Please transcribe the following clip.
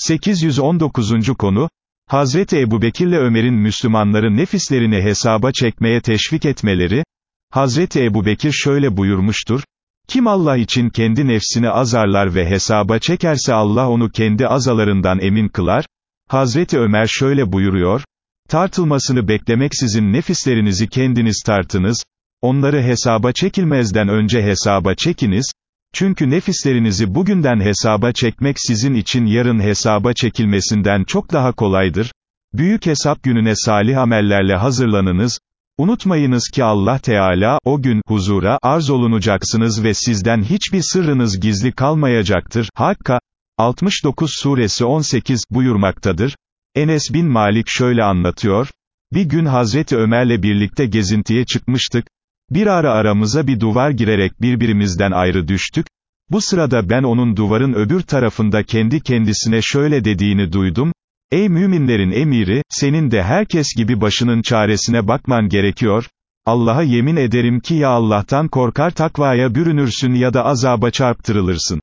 819. konu, Hazreti Ebubekirle Ömer'in Müslümanları nefislerini hesaba çekmeye teşvik etmeleri, Hazreti Ebubekir şöyle buyurmuştur, kim Allah için kendi nefsini azarlar ve hesaba çekerse Allah onu kendi azalarından emin kılar, Hazreti Ömer şöyle buyuruyor, tartılmasını beklemeksizin nefislerinizi kendiniz tartınız, onları hesaba çekilmezden önce hesaba çekiniz, çünkü nefislerinizi bugünden hesaba çekmek sizin için yarın hesaba çekilmesinden çok daha kolaydır. Büyük hesap gününe salih amellerle hazırlanınız. Unutmayınız ki Allah Teala, o gün, huzura, arz olunacaksınız ve sizden hiçbir sırrınız gizli kalmayacaktır. Hakka, 69 suresi 18, buyurmaktadır. Enes bin Malik şöyle anlatıyor, bir gün Hazreti Ömer'le birlikte gezintiye çıkmıştık, bir ara aramıza bir duvar girerek birbirimizden ayrı düştük, bu sırada ben onun duvarın öbür tarafında kendi kendisine şöyle dediğini duydum, Ey müminlerin emiri, senin de herkes gibi başının çaresine bakman gerekiyor, Allah'a yemin ederim ki ya Allah'tan korkar takvaya bürünürsün ya da azaba çarptırılırsın.